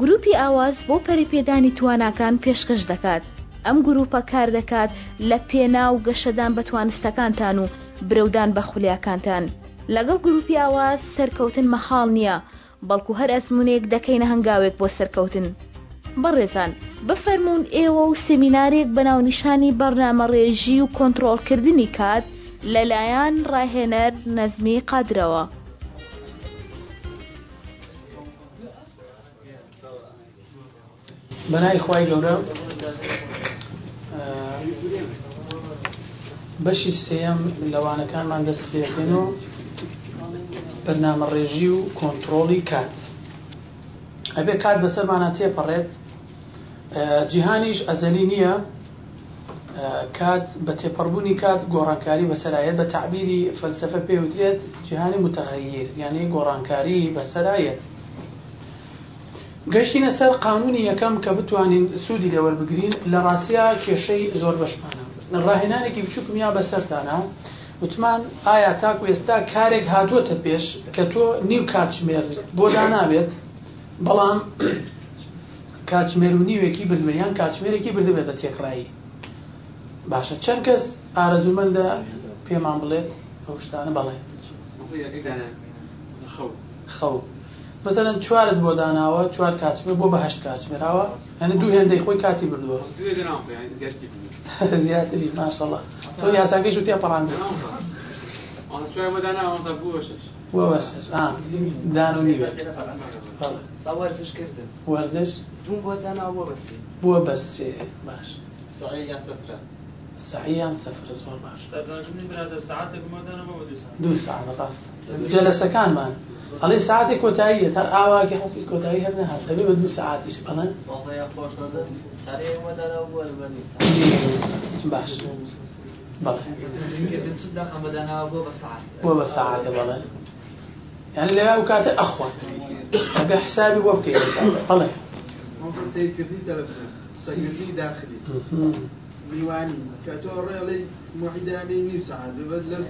گروپی ئاواز بۆ پەریپێدانی تواناکان پێشکەش دەکات ئەم گروپە کار دەکات لە پێنا و گەشەدان بەتوانستەکانتان و برودان بە خولیاکانتان لەگەڵ گروپی ئاواز سەرکەوتن مەخاڵ نییە بەڵکو هەر ئەسمونێک دەکەینە هەنگاوێک بۆ سەرکەوتن بەڕێزان بفەرمونون ئێوە و سمینارێک بەناونیشانی بەرنامە ڕێژی و کۆنتترۆلکردنی کات لەلایەن ڕاهێنەر نەزمی قادرەوە بەنای خی گەورە بەشی سێم لەوانەکانمان دەست پێکەن و بەرنامە ڕێژی و کۆنتترۆلی کات ئەبێ کات بەسەرمانە تێپەڕێت جیهانیش ئەزەلی نییە کات بە تێپەڕبوونی کات گۆڕانکاری بەسەرایەت بە تعبیری فەلسفە پێوترێت جیهانی متەخەیر یعنی گۆڕانکاری بەسەرایەت گەشتینە سەر قانونی یەکەم کە بتوانین سوودی لەوەربگرین لە ڕاستیا کێشەی زۆر بەشمانە ڕاهێنانێکی بچووکمیا بەسەرتانە وتمان ئایا تاکو ئێستا کارێک هاتووەتە پێش کە تۆ نیو کاتژمێر بۆدا نابێت بەڵام کاتژمێر و نیوێکی بردمیان کاتژمێرێکی بردبێت بە تێکڕایی باشە چەند کەس ئارەزومەندە پێمان بڵێت ئەو شتانە بەڵێ خەو مثلا چوارد بود انا و چوار کاتبه بو به هشت کاتبه را و یعنی دو هنده خو کاتبه بردو دو هنده خو یعنی زیات دی زیات دی ماشاءالله تو بله. یا سگی شو تی پرانده اون چوار بود انا اون زب بو وشش ها دانو نیو بله سوار ورزش کرده ورزش جون بود انا بو بس بو بس ماش سعی سفر سعی باش. سفر زور برادر ساعت کومدانه بو دو ساعت دو ساعت جلسه کان مان حالا ساعت کۆتاییە تا ئاواگە حفیز کۆتایی هەر نەهات دەبێ بە دوو ساعتیش بڵەن باش بۆ بە ساعتە بله یعنی لەوێ ئەو کاتە ئەخوات ئەبێ حسابی بۆ بکەیت بڵێ سەیرکردنی داخلی میوانی کە تۆ ڕێڵی محیدانی ساعات سعات ببێت لەم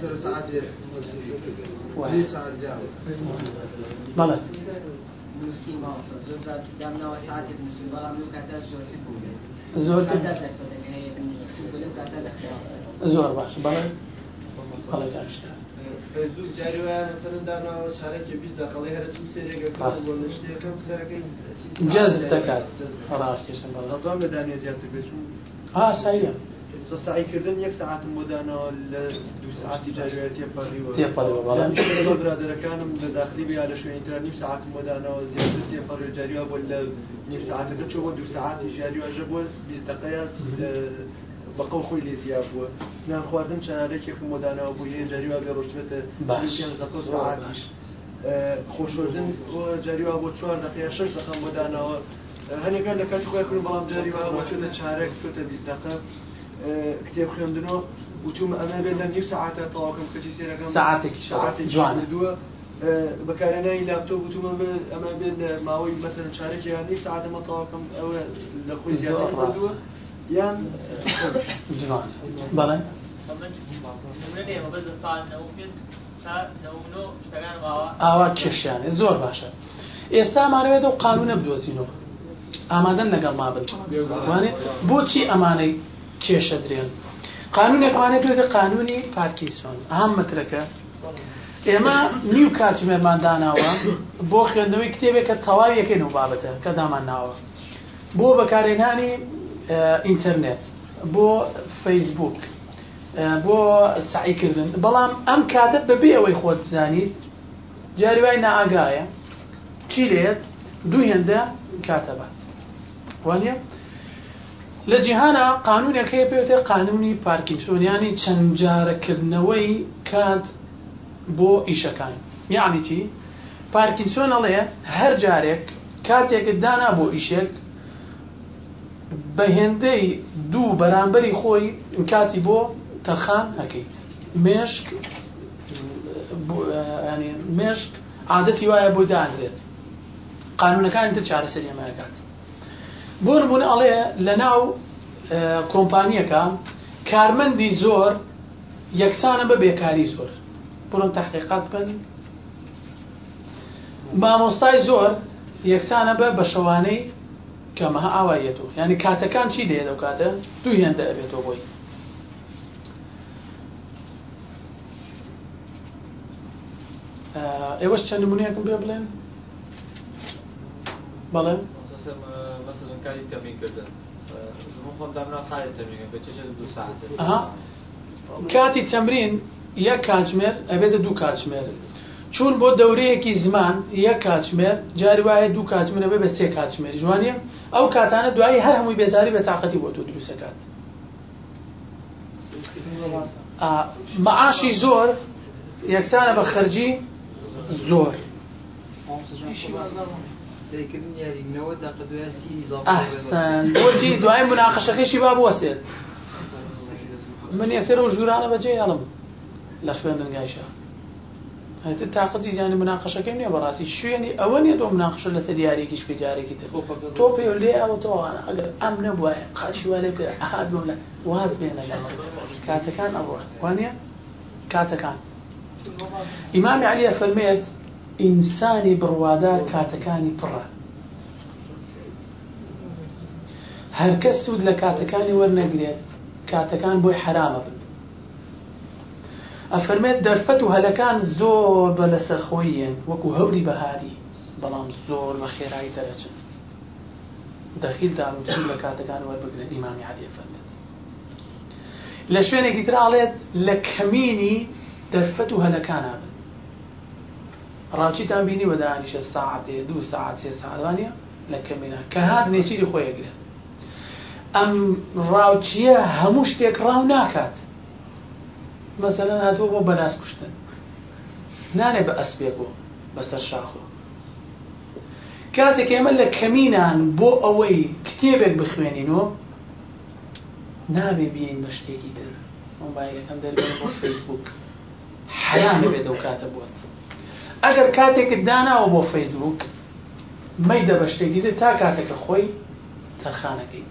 زۆر باش بەڵێ بەڵێ گەشتە فیسبوک جاری وایە مثلا ئاساییە سعیکردن یەک ساعت مدانەوە لە دو ساعتی جاژێت تێپەڕیوە تێپەڕیوە برادەکانم لە داخلی یا لە شوێنترا نیم ساعت مدانەوە زیاتر تێپەڕی جاریوە بۆ لە نیم ساعتەکە چۆوە دو ساعتی ژاریواژە بۆ بیستەقەیە بەقەو خۆی لێ زیاب بووە نان خواردن چنارێکێک مدانەوە بوو هەیە جاریوا گەڕۆشتێتە باشیان دەقە ساعتیش خۆشۆژن جاریوا بۆ چوار دقیقە شش دقم مدانەوە هەنێکان لە کات خۆیکردن بەڵام جاریوە ئەوە چۆتە چارێک چۆتە بیستەکە کتێب خوێندنەوە وتوم ئەمە بێت لە نیو سعاتە تەواکەم کەچی سێرەکەم ساعاتێکی ساعاتی جوانە دووە بەکارێنانی لاپتۆپ وتومە ئەمە بێت لە ماوەی مەسەر چارێکی یانی سعاتەمە تەواکەم ئەوە لە خۆی زیاتر یان جوان بەڵێ ئاوا کێشیانێ زۆر باشە ئێستا مانەوێت و قانونە بدۆزینەوە ئامادەن لەگەڵ ما بن وانێ بۆچی ئەمانەی کێشە درێن قانونێکوانێت بێتە قانونی پارکیسۆن ئەم مترەکە ئێمە نیو کاتی مێمانداناوە بۆ خوێندنەوەی کتێبێک کە تەواو یەکەین و بابەتە کە دامان ناوە بۆ بەکارێنانی ئینتەرنێت بۆ فەیسبوک بۆ سعیکردن بەڵام ئەم کاتە بەبێ ئەوەی خۆت بزانیت جاری وای ناگایە چی لێت دوو هێندە کاتەبات وانە لە جیهانە قانونەکەی پێوتێ قانونی پارکینسۆنیانی چەند جارەکردنەوەی کات بۆ ئیشەکان یعنیتی پارکینسۆن ئەڵێ هەر جارێک کاتێکت دانا بۆ ئیشێک بە هێندەی دوو بەرامبەری خۆی کاتی بۆ تەرخان هەکەیت مێشک مێشک عادەتی وایە بۆی دادرێت قانونەکانی تر چارەسەر ئێمەکات بۆ نمونە ئەڵێ لە ناو کۆمپانیەکە کارمەندی زۆر یەکسانە بە بێکاری زۆر بڕن تحقیقات بن مامۆستای زۆر یەکسانە بە بە شەوانەی کەمەها ئاوایەتەوە ینی کاتەکان چی لێ دەو کاتە دوو هێندە ئەبێتەوە بۆی ئێوەش چەند نمونونەکەم پێ بڵێن بەڵێ مثل مثلا کاری تمرین کردن زمان خۆم دامنا ساڵی تەمرین بە چێشە دو ساعت کاتی تەمرین یەک کاتژمێر ئەبێتە دوو کاتژمێر چون بۆ دەورەیەکی زمان یەک کاتژمێر جاری وایە دوو کاتژمێر بێ بە سێ کاتژمێر جوانە ئەو کاتانە دوایی هەر هەمووی بێزاری بە تااقەتی بۆ تۆ دروستەکات مەعاشی زۆر یەکسانە بە خەرجی زۆر. بۆچی دوای مناقەشەکەشی با بوەسێت من یەکسەر و ژورانە بەجێ یاڵم لە خوێندنگایشە هەت تااقەتی زیانی مناقەشەکەم نیە بەڕاستی شوێنی ئەوە نیە دۆ مناقشە لەسەر یاریێکیش پێ جارێکی تر تۆ پێ لێ ئەوتەوانە ئەگەر ئەم نەبواە قاچیوالێ پێ ئاهات بۆ لە واز بێن لە کاتەکان ئەوڕات وانە کاتەکان ئیمامی علیە فەرمێت ئینسانی بڕوادار کاتەکانی پڕە هەرکەس سوود لە کاتەکانی وەرنەگرێت کاتەکان بۆی حرامە بن ئەفەرمێت دەرفەت و هەلەکان زۆر بە لەسەر خۆیەن وەکو هەوری بەهاری بەڵام زۆر بە خێرایی دەرەچن دەخیل داروچی لە کاتەکان وەربگرن ئیمامی علی فەرمێت لە شوێنێکی تر ئاڵێت لە کەمینی دەرفەت و هەلەکانە بن ڕاوچیتان بینی وەدانیشە ساعتێ دو ساعت سێ ساعتوانە لە کەمێنە کە هات نێچیری خۆیەگرێت ئەم ڕاوچیە هەموو شتێک ڕاو ناکات مەسەرە هاتووە بۆ بەناس کوشتن نانێ بە ئەسبێکۆ بەسەر شاخۆ کاتێک ئێمە لە کەمینان بۆ ئەوەی کتێبێک بخوێنینەوە نابێ بین بە شتێکی دەر مۆبایلەکەم دەربێت بۆ فیسبوک حیانە بێت و کاتە بووە. ئەگەر کاتێکت داناوە بۆ فەیسبوک مەیدە بە شتێکی دێت تا کاتێکە خۆی تەرخانەکەی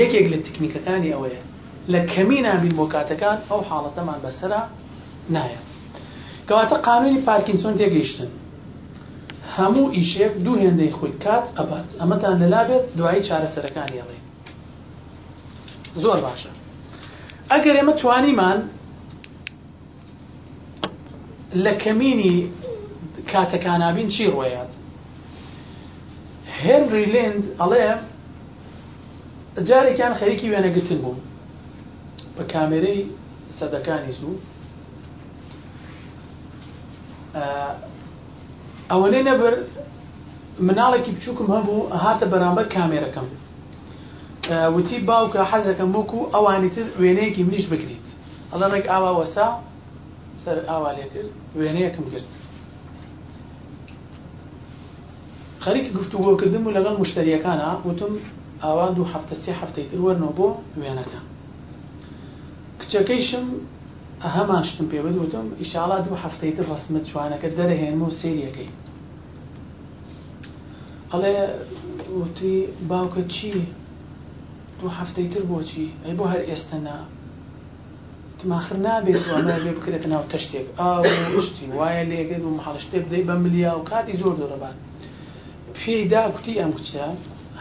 یەکێک لە تکنیکەکانی ئەوەیە لە کەمی نابین بۆ کاتەکان ئەو حاڵەتەمان بەسرە نایەت کەواتە قانونی پارکینسۆن تێگەیشتن هەموو ئیشێک دوو هێندەی خۆی کات ئەبات ئەمەتان لەلابێت دوایی چارەسەرەکانی ئەڵێ زۆر باشە ئەگەر ئێمە توانیمان لە کەمینی کاتەکانابین چی ڕۆیات هێنری لند ئەڵێ جارێکیان خەریکی وێنەگرتن بوو بە کامێرەی سەدەکانی زوو ئەوەنەی نەبەر مناڵێکی بچووکم هەبوو هاتە بەرامبەر کامێرەکەم وتی باوکە حەزەکەم وەکو ئەوانی تر وێنەیەکی منیش بگریت ئەڵە ڕێک ئاوا وەسا سەر ئاوا لێ کرد وێنەیەکم گرت خەریکی گفتوگۆکردم و لەگەڵ مشتریەکانە وتم ئاوا دوو هەفتە سێ هەفتەی تر وەرنەوە بۆ وێنەکە کچەکەیشم هەمان شتم پێ بوتم ئیشاڵا دوو هەفتەی تر ڕسممە جوانەکە دەرەهێنمە و سریەکەی ئەڵێ وتی باوکە چی دوو هەفتەی تر بۆچی ئەی بۆ هەر ئێستا نا تماخر نابێت ئەمە بێ بکرێتە ناو تەشتێک ئاوشتی وایە لێگەی و محڵ شتێک بدەی بە ملیا و کاتی زۆر دۆرەبان فێدا کوتی ئەم کچە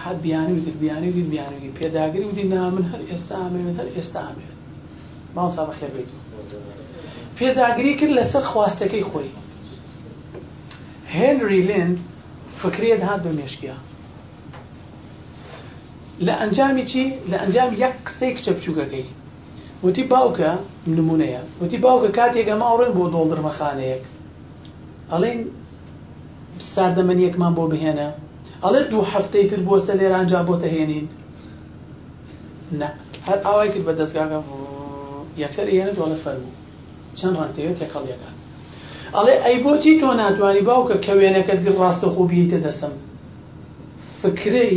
حد بیانی وگرت بیانی وگرت بیانی وگرت پێداگری ودی نامن هەر ئێستا ئامێوێت هەر ئێستا ئامێوێت ماوسا بەخێر بیت پێداگری کرد لەسەر خواستەکەی خۆی هێنری لند فکرێت هات بە مێشکیا لە ئەنجامی چی لە ئەنجام یەک قسەی کچە بچووکەکەی وتی باوکە نمونەیە وتی باوکە کاتێک ئەمە ڕێن بۆ دۆڵدرمەخانەیەک ئەڵێن ساردەمەنیەکمان بۆ بهێنە ئەڵێ دوو هەفتەی تر بۆ سە لێرانجا بۆتە هێنین نه هەر ئاوای کرد بە دەستگاکە یەکسەر هێنە دوڵە فەرمو چەند ڕەنتەوێت تێکەڵ یەکات ئەڵێ ئەی بۆچی تۆ ناتوانانی باوکە کە وێنەکەت گر ڕاستە خۆ بیتە دەسم فکرەی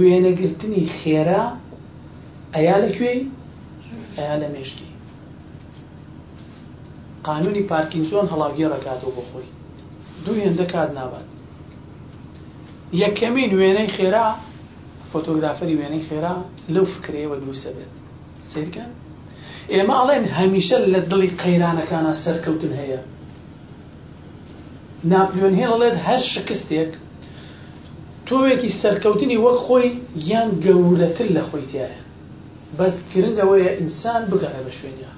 وێنەگرتنی خێرا ئەیا لەکوێ ئەیا لە مێشتی قانونی پارکینزۆن هەڵاوگیێ ڕکاتەوە بۆ خۆی دوو هێندە کات نابات یەکەمین وێنەی خێرا فۆتۆگرافەری وێنەی خێرا لەو فکرەیەوە دروسە بێت سیرکەن ئێمە ئەڵێن هەمیشە لە دڵی قەیرانەکانە سەرکەوتن هەیە ناپلیۆن هێڵڵێت هەر شکستێک تۆوێکی سەرکەوتنی وەک خۆی یان گەورەتر لە خۆی تایە بەس گرنگەوەیە ئینسان بگەڕێ بە شوێنە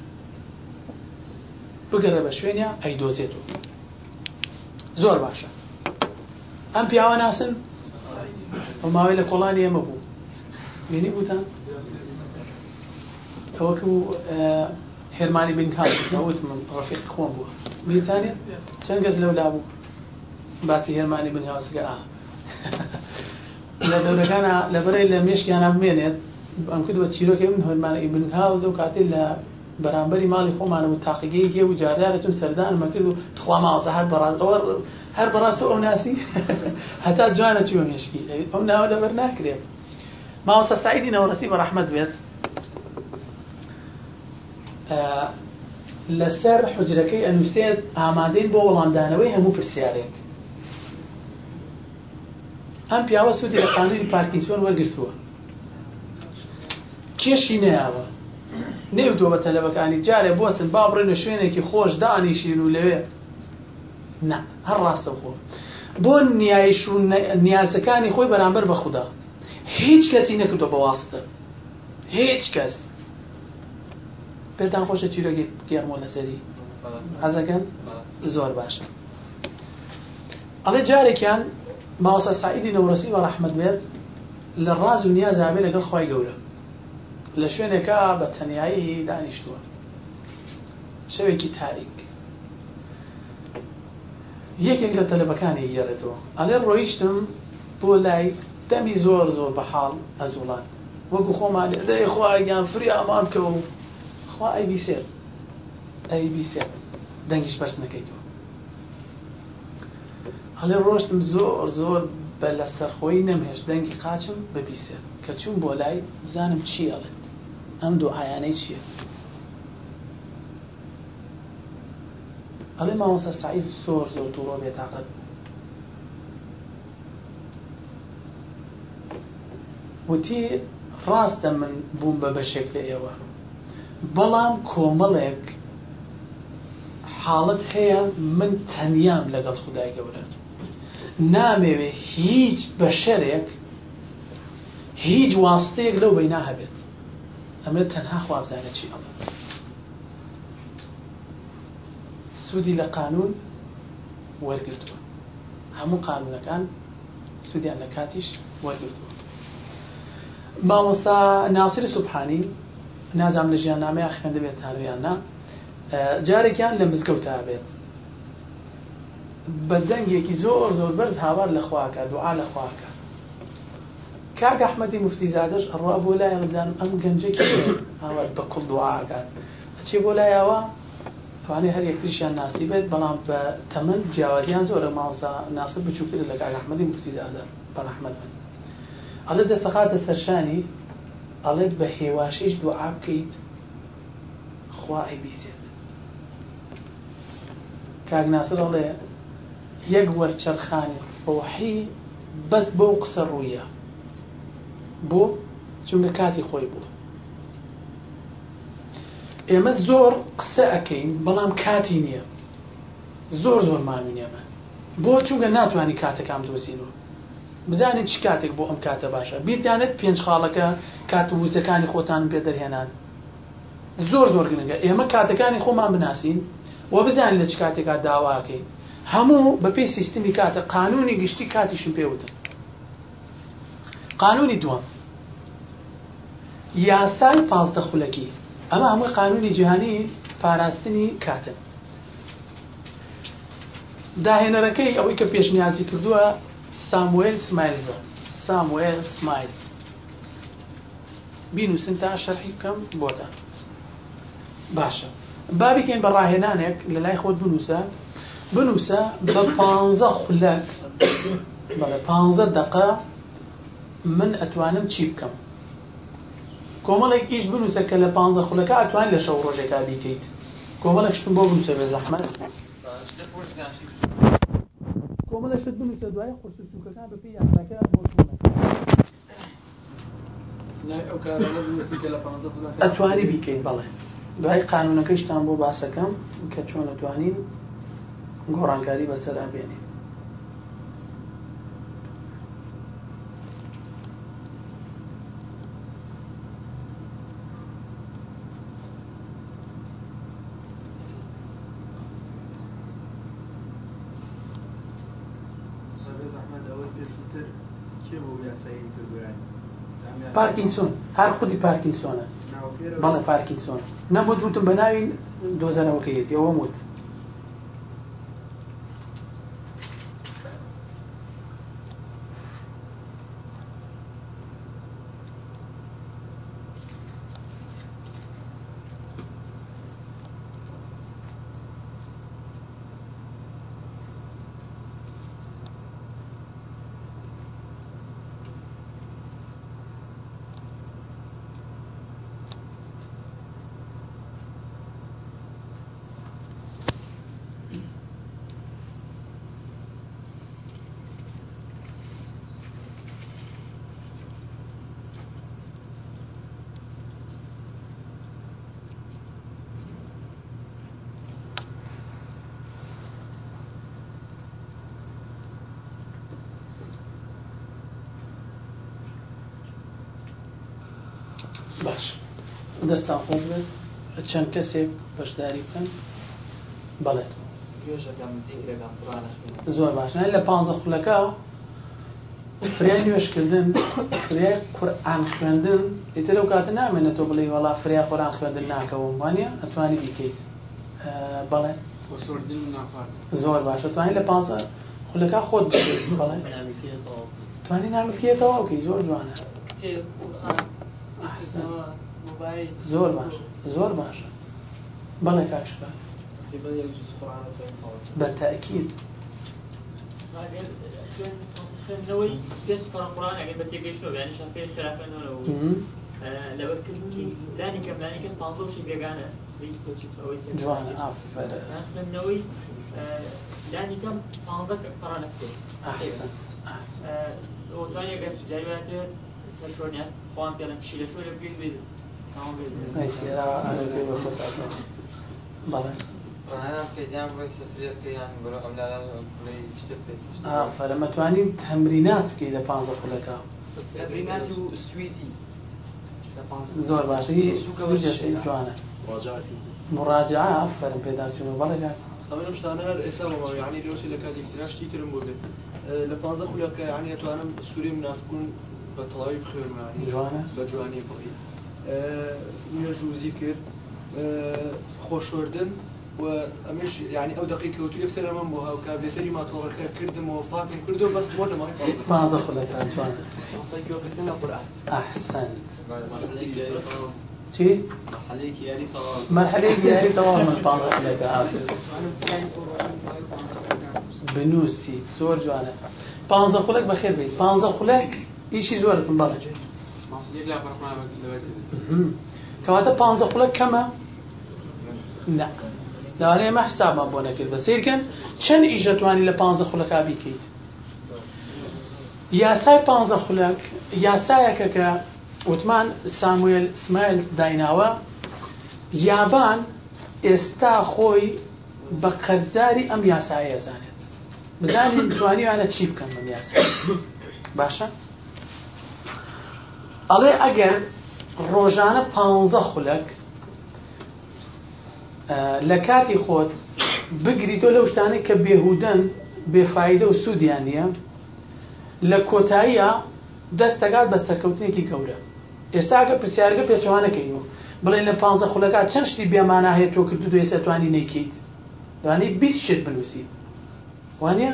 بگەڕێ بە شوێنە ئەیدۆزێتەوە زۆر باشە ئەم پیاوە ناسن ماوەی لە کۆڵانی ئێمە بوو بینی بوتان ئەوەکە بوو هێرمانی بنکانوت من ڕفیق خۆم بووە بیتانێت چەند گەز لەولا بوو باسی هێرمانی بنیاسگە لە دەورەکانە لەبەرەی لە مێشکیانە بمێنێت ئەم کردوە چیرۆکی من هەرمانە بنکاوز و کاتێ لە بەرامبەری ماڵی خۆمانە و تاقیگەی هێ و جاریارەتون سەردانمە کرد و تخوامازە هەر بەڕاستەوە هەر بەڕاستە ئەو ناسی هەتا جوانە چی مێشکی ئەو ناوە لەبەر ناکرێت ماوەسە سعیدی نەوەڕسی بە ڕحمەد بێت لەسەر حجرەکەی ئەنووسێت ئامادەین بۆ وەڵامدانەوەی هەموو پرسیارێک ئەم پیاوە سوودی لە قانونی پارکینسۆن وەرگرتووە کێشی نەیاوە نێودۆ بە تەلەبەکانی جارێ بۆسن با بڕێن و شوێنێکی خۆش دانیشین و لەوێ نه هەر ڕاستە خۆ بۆ نیایش و نیازەکانی خۆی بەرامبەر بە خوددا هیچ کەسی نەکردو بە واستە هیچ کەس پێتان خۆشە چیرۆکی گێرمۆ لەسەری حەزەکەن زۆر باشە ئەڵێ جارێکیان ماوەسە سعیدی نەوڕسی بە ڕەحمەد بێت لە ڕاز و نیازابێ لەگەڵ خی گەورە لە شوێنێکە بە تەنایی دانیشتووە شەوێکی تاریک یەکێک لە تەلەبەکانی گێڕێتەوە ئەلێ ڕۆیشتم بۆ لای دەمی زۆر زۆر بەحاڵ ئەزوڵات وەکو خۆمان لەی خوایان فری ئامان کە و خوا ئەیبی سێر ئەیبی سێر دەنگیش بەرز نەکەیتەوە هەڵێ ڕۆشتم زۆر زۆر بە لە سەرخۆی نەمهێش دەنگی قاچم بپیسێ کە چوون بۆ لای بزانم چیەڵێت ئەم دوو ئایانەی چییە ئەڵێ ماوەسەر سعیز زۆر زۆر دوڕۆ بێتاقەت وتی ڕاستە من بووم بە بەشێک لە ئێوە بەڵام کۆمەڵێک حاڵت هەیە من تەنیام لەگەڵ خدای گەورە نامەوێ هیچ بەشەرێک هیچ واستەیەک لەو بەینا هەبێت ئەمە تەنها خوابزانە چی ئەڵ سوودی لە قانون وەرگتووە هەموو قانونەکان سوودیان لە کاتیش وەرگتووە مامۆسا ناسری سوبحانی نازام لە ژیان نامەیە خوێن دەبێت تارویاننا جارێکیان لە مزگەوتا بێت بە دەنگێکی زۆر زۆر بەرز هاوار لە خواکە دوعا لە خواکە کاک أحمد مفتي زادش الرأب ولا ڕزان أم گەنجێکی هو بكل کوڵ دوعاکات ئەچی بۆ لایەوە توانێ هەر یەکتریشیان ناسی بيت بەڵام بتمن تەمن زور زۆرە ماوسا ناسب بچووکتر لە کاک ئەحمەدی مفتیزادە بەڕەحمەد ئەڵێ دەسەخاتە سەرشانی ئەڵێ السرشاني على بحيواشيش دعاء كيت بیسێت بيسيت كاك ئەڵێ الله يقور ڕۆحی روحي بس قسە ڕوویە بۆ چونکە کاتی خۆی بووە ئێمە زۆر قسە ئەەکەین بەڵام کاتی نییە زۆر زۆر ماوینێمە بۆ چونکە ناتوانانی کاتەکان دۆزینەوە بزانین چ کاتێک بۆ ئەم کاتە باشە بیتیانێت پێنج خاڵەکە کات وزەکانی خۆتان پێ دەرهێنان زۆر زۆر گرنگە ئێمە کاتەکانی خۆمان بناسیین و بزانین لە چ کاتێکا داواکەین هەموو بە پێی سیستمی کاتە قانونی گشتی کاتیشم پێوتن قانونی دووەم یاسای پازدە خولەکی ئەمە هەمووی قانونی جیهانی پاراستنی کاتن داهێنەرەکەی ئەوەی کە پێشنیازی کردووە ساموئل سمایلزە ساموئل سمایلز بینوسن تا شەرحی بکەم بۆتە باشە بابیکەین بە ڕاهێنانێک لە لای خۆت بنووسە بنووسە بە پانزە خولەک بەڵێ پانزە دقە من ئەتوانم چی بکەم کۆمەڵێک ئیش بنووسە کە لە پانزە خولەکە ئەتوان لە شەو ڕۆژێکا بیکەیت کۆمەڵێک شتم بۆ بنووسە بێ زەحمەت کۆمەڵە شت بنووسە دوای قورس سوکەکان بەپی یاساکە ئەتوانی بیکەین بەڵێ دوای قانونەکەیشتان بۆ باسەکەم کە چۆن ئەتوانین گۆڕانکاری بەسەر ئەبێنین سابز احمد اول پیشوته چه بو یا سعید بگوید پارکینسون هر خودی پارکینسون است بالا پارکینسون نه مدوتم بناوین دوزن اوکیت یا موت تافۆز بێت چەند کەسێک بەشداری بکەن بڵێت زۆر باشە لە پ خولەکە فریای نوێشکردن فریای قورآان خوێندن ئیتر لەو کاتە نامێنێتەوە بڵێ وڵا فریا خۆران خوێندن ناکەەوە وانە ئەتوانی بیکەیت بڵێ زۆر باشە توانی لە پ خولەکە خۆت بڵێ توانی نامکێتەوە کەی زۆر جوانە زور باش زۆر باشە بەڵێ کاشکە بە تاکیید خوێندنەوەی پێنج قڕان ئەگەر بە تێگەیشتۆ یانیشان پێ خرافەنەوە اه، لەبەرکردنی دانی کەمدانێکە پ شی بێگانە جوانە ئافرەوەی دانی کەم پ پرانە ئەوتوانێک جاریاتێ سەر شۆنیان فەرمەتوانین تەمرینات بکەی لە پ خولەکە زۆر باشی جوانە مراجعا فەرم پێداچون بەڵێگات ئەمەم شتانە هەر ئێستا ینی لۆسی لە کاتی تراشتی ترم بۆ بێت لە پ خولەکە یانیتوانم سووری منافکون بە تەواوی بخێ بە جوانی بڕی نوێژ و زیکر خۆشوردن و ئەمش یعنی ئەو دقی کەوت لە سەرمە بۆ هاو کابێتری ماتۆڕەکە کردم و فاکن کردو بەس بۆ لەمە پازە خولەکانوان لە قورآن ئەحسنت چی؟ مرحلەیەک یاری تەواو من پازە خولەکە ئافر بنووسی زۆر جوانە پانزە خولەک بەخێر بیت پانزە خولەک ئیشی زۆرتم بەڕێ کەواتە پ قوڵە کەمە داێ مە حسابمان بۆ نەکرد بە سیرکەن چەند ئیژەتوانی لە پ خولەکە بیکەیت یاسای پ خولک یاسایەکە کە وتمان ساموئل سمایل دایناوە یابان ئێستا خۆی بە قەرزاری ئەم یاسایە زانێت بزانین توانیوانە چی بکەم بەم یاسا باشە؟ ئەڵێ ئەگەر ڕۆژانە پانزە خولەک لە کاتی خۆت بگریتۆ لەو شتانی کە بێهودەن بێفاایدە و سوودیان نیە لە کۆتاییە دەستەگات بە سەرکەوتنێکی گەورە ئێستاگە پرسیارگە پێچوانەکەینەوە بڵێن لە پانزە خولەکە چەند شتی بێمانە هەیە تۆ کردو دوێ سەتوانی نەیکیت دوانی بیست شت بنووسیت وانە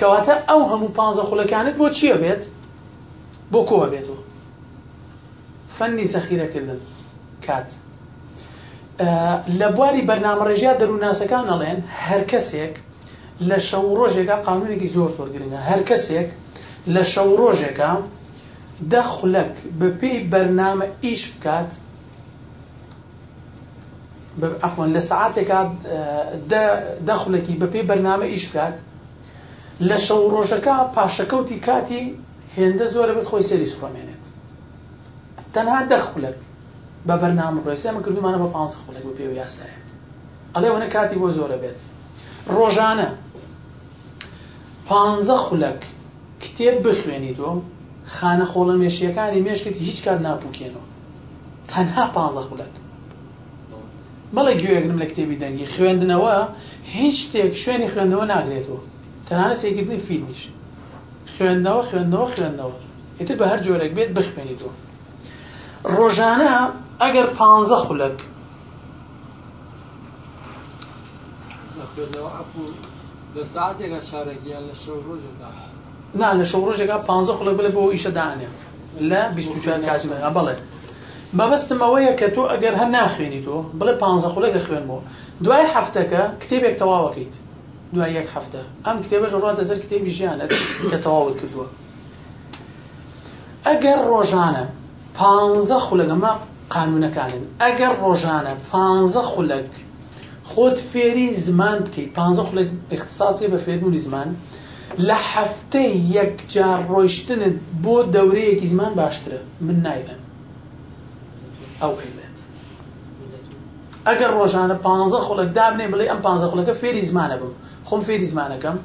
کەواتە ئەو هەموو پانزە خولەکانت بۆ چییە بێت بۆ کۆوە بێتەوە فەنی زەخیرەکردن کات لە بواری بەرنامە ڕێژیا دەروناسەکان ئەڵێن هەر کەسێک لە شەو ڕۆژێکە قانونێکی زۆر زۆر گرنگە هەر کەسێک لە شەو ڕۆژێکە دەخلەک بە پێی بەرنامە ئیش بکات ئەفۆن لە سعاتێکا دەخلەکی بە پێی بەرنامە ئیش بکات لە شەو ڕۆژەکە پاشەکەوتی کاتی هێندە زۆرە بێت خۆی سەری سوڕامێنێت تەنها دە خولەک بە بەرنامە ڕێسی ئەمە کردومانە بە 5 خولەک بە پێوە یاسایە ئەڵێ وەنە کاتی بۆ زۆرە بێت ڕۆژانە پانزە خولەک کتێب بخوێنیتەوە خانە خۆڵە مێشیەکانی مێشکت هیچ کات ناپوکێنەوە تەنها پانزە خولەک بەڵێ گوێگرم لە کتێبی دەنگی خوێندنەوە هیچ شتێک شوێنی خوێندنەوە ناگرێتەوە تەنانە سێگرنی فیلمیش خوێندنەوە خوێندنەوە خوێندنەوە ئیتر بە هەر جۆرەك بێت بخوێنیتەوە ڕۆژانە ئەگەر پانزە خولەک نا لە شەو ڕۆژێکا پانزە خولە بڵێ بۆ ئیشەدانێ لە بیچار کاتژمە بەڵێ بەبستم ئەوەیە کە تۆ ئەگەر هەر ناخوێنی تۆ بڵێ پانزە خولەکە خوێنبوو دوای هەفتەکە کتێبێک تەواوەکەیت دوای یەک هەفتە ئەم کتێبە ڕاتە زەر کتێبی ژیانە کە تەواوت کردووە ئەگەر ڕۆژانە پانزە خولەگەمە قانونەکانن ئەگەر ڕۆژانە پانزە خولەک خۆت فێری زمان بکەیت پانزە خولێک اختصاسی بە فێربوونی زمان لە هەفتەی یەکجار ڕۆیشتنت بۆ دەورەیەکی زمان باشترە من نایرم ئەو خیلێت ئەگەر ڕۆژانە پانزە خولەک دابنێ بڵێ ئەم پانزە خولەکە فێری زمانە بم خۆم فێری زمانەکەم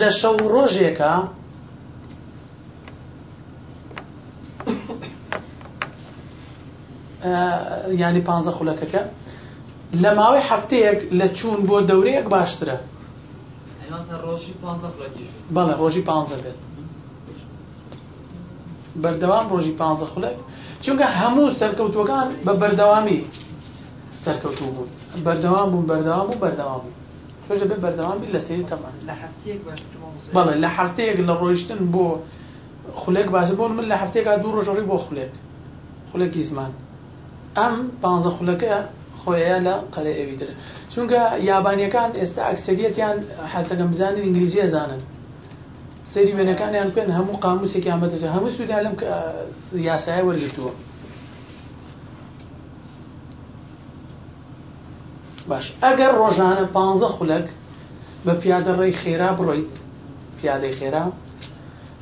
لە شەو ڕۆژێکە ینی پ خولەکەەکە لە ماوەی هەفتەیەک لە چوون بۆ دەورەیەک باشترە بەڵە ڕۆژی پ بێت بەردەوام ڕۆژی پ خولێک چونکە هەموو سەرکەوتوەکان بە بەردەوامی سەرکەوتو بوون بەردەوام بوون بەردەوام و بەردەوام بوو خۆشە بێت بەردەوامی لە سری تەمان بەڵێ لە هەفتەیەک لە ڕۆیشتن بۆ خولێک باش بۆن من لە هەفتێکا دوو ڕۆژڕی بۆ خولێک خولێکی زمان ئەم پانزە خولەکە خۆیان لە قەرە ئەوی درن چونکە یابانیەکان ئێستا ئەکسریەتیان حەسەکەم بزانن ئینگلیزیە زانن سەری وێنەکانیان بکەن هەموو قاموسێکی ئامەدەجە هەموو سوودیا لەم یاسای وەرگتووە باش ئەگەر ڕۆژانە پانزە خولەک بە پیادە ڕێی خێرا بڕۆیت پیادەی خێرا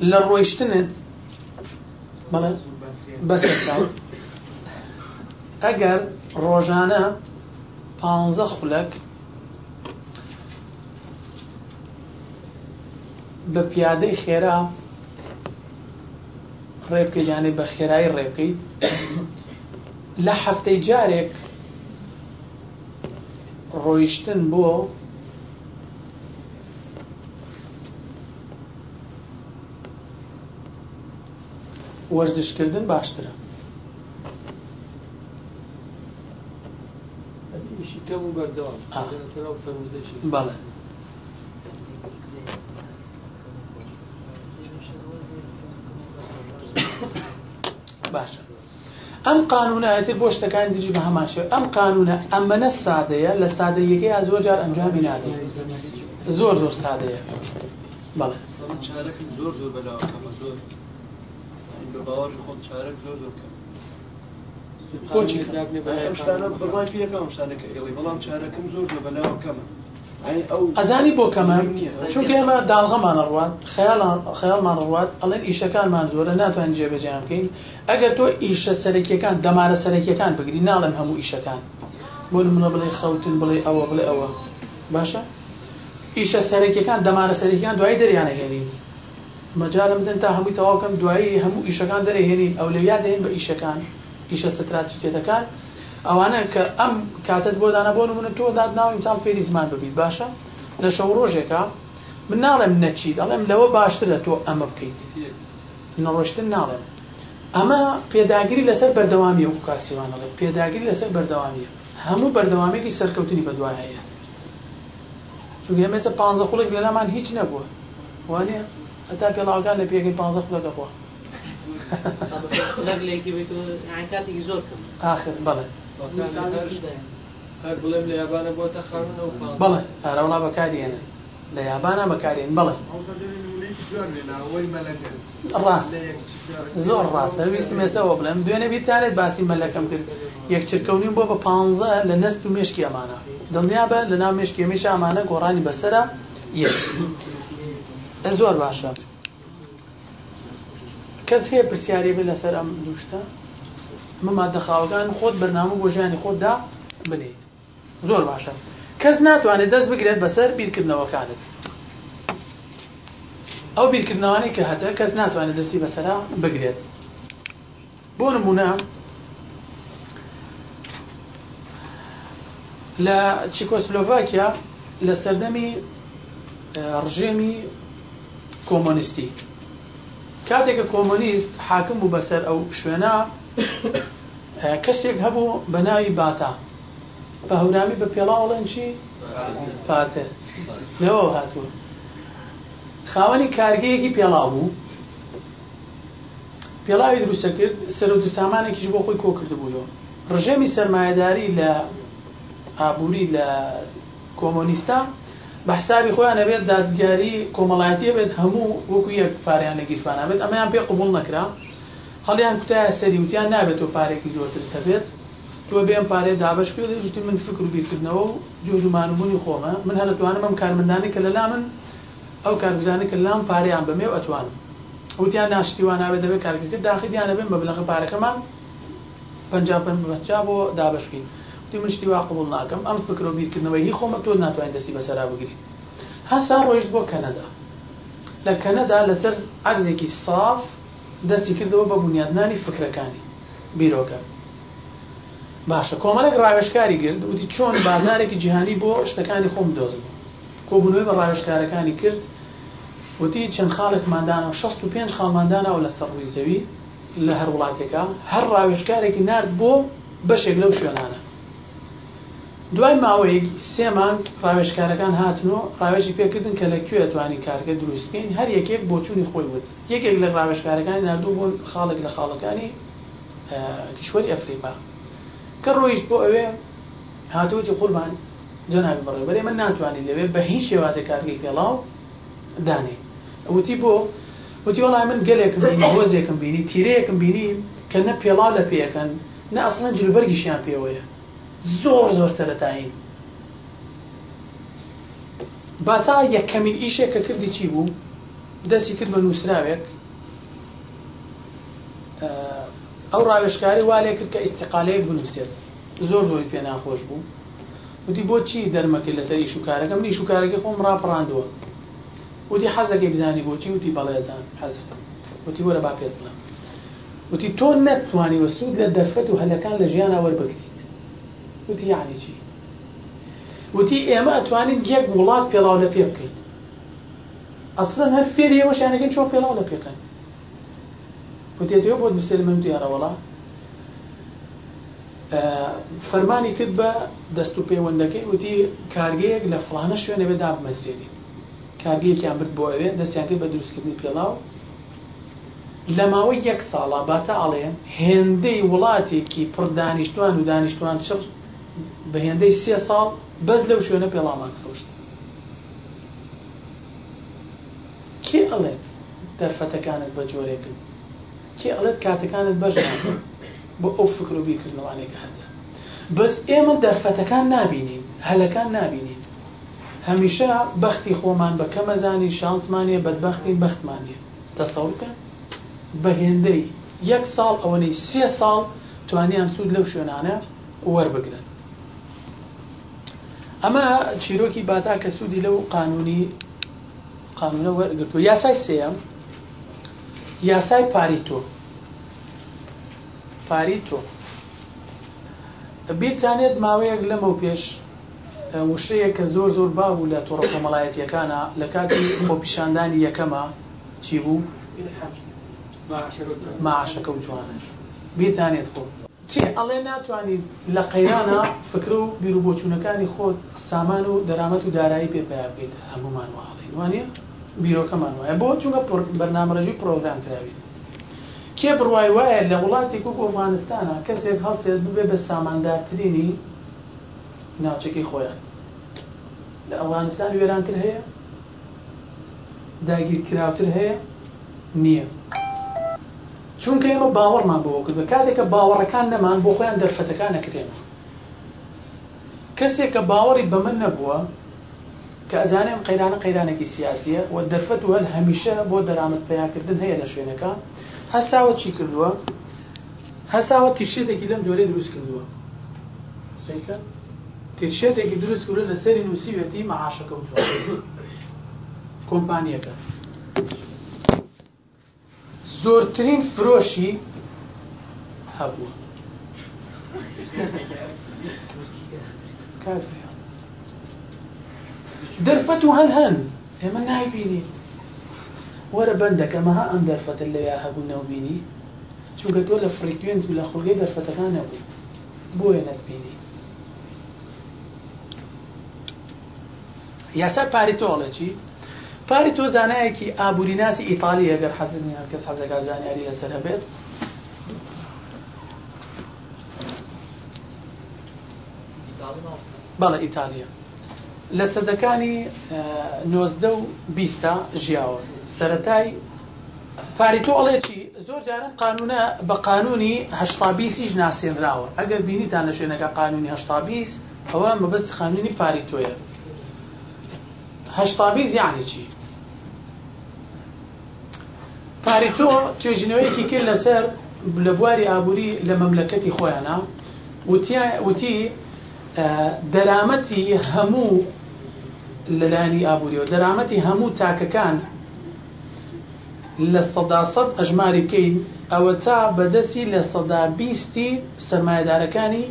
لە ڕۆیشتنت بەڵێ بەسەر چاوت ئەگەر ڕۆژانە پ خولەک بە پیادەی خێرا ڕێبکەیت یانەی بە خێرایی ڕێبکەیت لە هەفتەی جارێک ڕۆیشتن بۆ وەرزشکردن باشترە ئیشی کەم و بەردەوام سەر فەرمودەشی بەڵێ باشە ئەم قانونە ئەتر بۆ شتەکان دیجی بە هەمان شێ ئەم قانونە ئەمەنە سادەیە لە سادەیەکەی یا زۆر جار ئەنجامی نادێت زۆر زۆر سادەیە بەڵێ چارەکە زۆر زۆر بەلاوە زۆر بە باوەڕی خۆم چارەک زۆر زۆر کەم ئەزانی بۆ کەمە چونکە ئێمە داڵغەمان ڕوات خەیاڵمان ڕوات ئەڵێن ئیشەکانمان زۆرە ناتوانین جێبەجیان بکەین ئەگەر تۆ ئیشە سەرەکیەکان دەمارە سەرەکیەکان بگری ناڵم هەموو ئیشەکان بۆ منە بڵێ خەوتن بڵێ ئەوە بڵێ ئەوە باشە ئیشە سەرەکیەکان دەمارە سەرەکیان دوای دەریانەهێنین مەجارم دن تا هەمووی تەواوکەم دوایی هەموو ئیشەکان دەرەهێنین ئەو لەویا دێن بە ئیشەکان ئیشە سەتراتی تێدەکات ئەوانە کە ئەم کاتت بۆ داە بۆ منە تۆ دادناو ئینسان فێری زمان ببیت باشە نەشە ڕۆژێکە من ناڵێم نەچی دەڵێم لەوە باشترە تۆ ئەمە بکەیت نەڕۆشتن ناڵێم ئەمە پێداگیری لەسەر بەردەوامی و کاسیوانەڵێ پێداگیری لەسەر بەردەوامیە هەموو بەردەوامێکی سەرکەوتنی بەدوایەیە چونگە مێسە پ خولێک لەلامان هیچ نەبووە وانە هەتا پێڵاوگان لە پێگەی پ خولەکەخواە آخر بڵێ بڵێم لە یابانە بۆتە خانونە و بڵێ هەرەوڵا بەکارێنە لە یابانە بەکارێن بڵێ ڕاست زۆر ڕاستە ویستم ێستەوە بڵێم دوێنێ بیتارێت باسی مەلەکەم کرد یەک چرکەونیم بۆ بە پ لە نست و مشکی ئەمانە دڵنیا بە لە ناو مشکێمیش ئەمانە گۆڕانی بەسرە یەک زۆر باشە. کەس هەیە پرسیاری بن لەسەر ئەم دووشتە ممادە خاوەکان خۆت بەرنامە بۆ ژیانی خۆتدا بنیت زۆر باشە کەس ناتوانێت دەست بگرێت بەسەر بیرکردنەوەکانت ئەو بیرکردنەوەی کە هەتە کەس ناتوانێت دەستی بەسەرا بگرێت بۆ نمونە لە چیکۆسلۆڤاکیا لە سەردەمی ڕژێمی کۆمۆنیستی کاتێککە کۆمۆنیست حاکم بوو بەسەر ئەو شوێنە کەسێک هەبوو بە ناوی باتا بە هەورامی بە پێڵاوڵێن چی پاتە لەوە هاتووە خاوەنی کارگەیەکی پێڵاو بوو پێڵاوی دروستە کرد سەر و دوسامانێکیش بۆ خۆی کۆ کردبووەوە ڕژەمی سەرمایهداری لە ئابووری لە کۆمۆنیستا بە حسابی خۆیان ئەبێت دادگاری کۆمەڵایەتی بێت هەموو وەکو یەک پاریان لە گیرفانە بێت ئەمەیان پێ قوبول نەکرا هەڵیان کوتایە سەری وتیان نابێت و پارێکی زۆرتر هەبێت تۆ بێم پارێ دابش کرد ژتی من فکر و بیرکردنەوە و جۆزمانمونی خۆمە من هەر دەتوانم ئەم کارمندانی کە لەلا من ئەو کارگزانانی کە لام پاریان بەمێ ئەتوانم وتیان ناشتیوان نابێت دەبێت کارکرد داخلیانە بێن بە بلەخە پارەکەمان پ بۆ دابشکین. تی من شتی واقبول ناکەم ئەم فکر و بیرکردنەوەی هی خۆمە تۆ ناتوانین دەستی بەسەرا بگری هەسا ڕۆیشت بۆ کەنەدا لە کەنەدا لەسەر عرزێکی ساف دەستی کردەوە بە بنیادنانی فکرەکانی بیرۆکە باشە کۆمەلێک ڕاوێشکاری گرد وتی چۆن بازارێکی جیهانی بۆ شتەکانی خۆم دۆزم کۆبوونەوەی بە ڕاوێشکارەکانی کرد وتی چەند خاڵێک مادانە و 65 خاڵماندانەوە لە سەرڕووی زەوی لە هەر وڵاتێکە هەر ڕاوێشکارێکی نرد بۆ بەشێک لەو شوێنانە دوای ماوەیەکی سێمان ڕاوێشکارەکان هاتنەوە ڕاوێژی پێکردن کە لەکوێ ئەتوانی کارکە دروست بکەین هەر یەکێک بۆچووی خۆی وت یەکێک لە ڕاوێشکارەکانی نردوو بۆن خاڵێک لە خاڵەکانی کشوەری ئەفریقا کە ڕۆیشت بۆ ئەوێ هاتووەتی قوربان جەناوی بەڕێبەرێ من ناتوانین لەوێ بە هیچ شێوازە کارگەی پێڵاو دانێ وتی بۆ وتی وڵای من گەلێکم هۆزێکم بینی تیرەیەکم بینی کە نە پێڵا لە پێەکەن نە ئەسڵەن جلوبەرگیشیان پێوەیە زۆر زۆر سەرەتایی باتا یەکەمین ئیشێک کە کردی چی بوو دەستی کرد بە نووسراوێک ئەو ڕاوێشکاری والێ کرد کە ئیسیقالەیەک بنووسێت زۆر زۆری پێ ناخۆش بوو وتی بۆچی دەرمەکرد لەسەری شوکارەکەم نی شوکارەکە خۆم ڕاپڕاندووە وتی حەزەکەی بزانی بۆچی وتی بەڵێزان حەزەکەم وتی وەرە با پێت بڵم وتی تۆ نەتوانی وە سوود لە دەرفەت و هەلەکان لە ژیانە وەربگریت وتی یعنی چی وتی ئێمە ئەتوانین گەک وڵات پێڵاو لە پێ بکەین ئەسن هەر فێری ئێوەشانەکەن چۆ پێڵاو لە پێکەن وتێتەوە بۆ مسلمم دیارەوەڵا فەرمانی کرد بە دەست و پەیوەندەکەی وتی کارگەیەک لە فلانە شوێنە بێدا بمەزرێنی کارگەیەکیان برد بۆ ئەوێ دەستیانکە بە دروستکردنی پێڵاو لە ماوەی یەک ساڵا باتە ئاڵێ هێندەی وڵاتێکی پڕدانیشتوان و دانیشتوان چڕ بە هێندەی سێ ساڵ بەس لەو شوێنە پێڵامان خۆشت کێ ئەڵێت دەرفەتەکانت بە جۆرێکن کێ ئەڵێت کاتەکانت بەش بۆ ئەو فکر و بیکردنەوانێکە هەتە بەس ئێمە دەرفەتەکان نبینین هەلەکان نبینین هەمیشە بەختی خۆمان بە کەمەزانی شانسمانە بەدبختین بەختمانە دەسەڵکە بە هێندەی یەک ساڵ ئەوەنەی سێ ساڵ توانیان سوود لەو شوێنانە وەربگرن ئەمە چیرۆکی باتا کە سوودی لەو قانونی قانونە وەرگرتو یاسای سێم یاسای پاریتۆ پاریتۆ بیرتانێت ماوەیەک لەمە پێش وشەیە کە زۆر زۆر بابوو لە تۆڕە کۆمەڵایەتیەکانە لە کاتی خۆپیشاندانی یەکەمە چی بوو؟ معشەکە و جوانش بیرتانێت خۆ تێ ئەڵێ ناتوانین لە قەیرانە فکر و بیرروبۆچوونەکانی خۆت سامان و دەرامەت و دارایی پێپیا بکەیت هەمومان وواڵین وانە بیرۆکەمان وایە بۆ چونگە بەرنامەڕژی پرۆگرام کراوی کێ بڕوای وایە لە وڵاتێک وەک ئۆفغانستانە کەسێک هەڵسێت ببێ بە ساماندارترینی ناوچەکەی خۆیان لە ئەوغانستان وێرانتر هەیە داگیرکراوتر هەیە نییە چونکە ئێمە باوەڕمان بەوە کرد بە کاتێککە باوەڕەکان نەمان بۆ خۆیان دەرفەتەکان نەکرێمە کەسێک کە باوەڕی بە من نەبووە کە ئەزانێم قەیرانە قەیرانێکی سیاسیە و دەرفەت وەل هەمیشە بۆ دەرامەت پیاکردن هەیە لە شوێنەکە هەساوە چی کردووە هەساوە تیشێتێکی لەم جۆرەی دروست کردووە سیکە تیشێتێکی دروست کردو لە سەری نووسیوێتی مەعاشەکە و کۆمپانیەکە زۆرترین فرۆشی هەبوو دەرفەت و هەن هەن ئێمە نایبینی وەرە بەندەک ئەمەها ئەم دەرفەتە لەوێ هەبوو نەوبینی چونکە تۆ لە فریکوێنت و بوی نت بینی یا بۆیە پاری تو پارێتۆڵە چی؟ پاری تۆ زانایەکی ئابووریناسی ئیتالی ئەگەر حەزمنی کەس حەزەکە زانیاری لەسەر هەبێت بەڵە ئیتالیا لە سەدەکانی نۆزدە و بیستا ژیاوە سەتای پاریتۆ ئەڵێ چی زۆر جاران قانونە بە قانونی هەشتابیسیش ناسێنراوە ئەگەر بینیتان لە شوێنەکە قانونی هەشتابیس ئەوە مەبەست خانونی پاریتۆیە هەشتابیز یعنی چی تاریتۆ توێژنەوەیەکی کرد لەسەر لە بواری ئابووری لە مەملەکەتی خۆیانە وتی دەرامەتی هەموو لەلایانی ئابووریەوە دەرامەتی هەموو تاکەکان لە سەداسەد ئەژماری بکەین ئەوە تا بەدەستی لە سەدا بیستی سەرمایەدارەکانی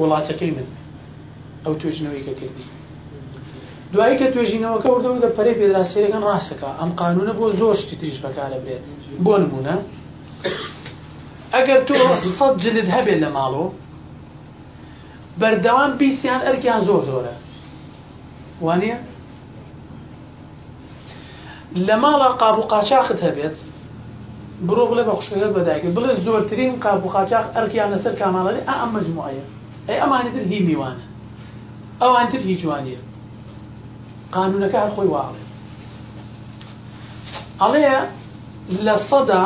وڵاتەکەی من ئەو توێژنەوەی کە کردی دوایی کە توێژینەوەکە وردەوەدە پەرێ پێدراسیەکان ڕاستەکە ئەم قانونە بۆ زۆر شتی تریش بەکارە برێت بۆ نمونە ئەگەر تۆ سەد جلد هەبێت لە ماڵۆ بەردەوام بیسیان ئەرکیان زۆر زۆرە وانە لە ماڵە قاب و قاچاقت هەبێت بڕۆ بڵێ بە خوشەکە بەداکە بڵێ زۆرترین قاب و قاچاق ئەرکیان لەسەر کاماڵەی ئەم مەجموعە ئەی ئەمانتر هی میوانە ئەوانتر هی جوانیە قانونەکە هەر خۆی واڵێ ئەڵەیە لە سەدا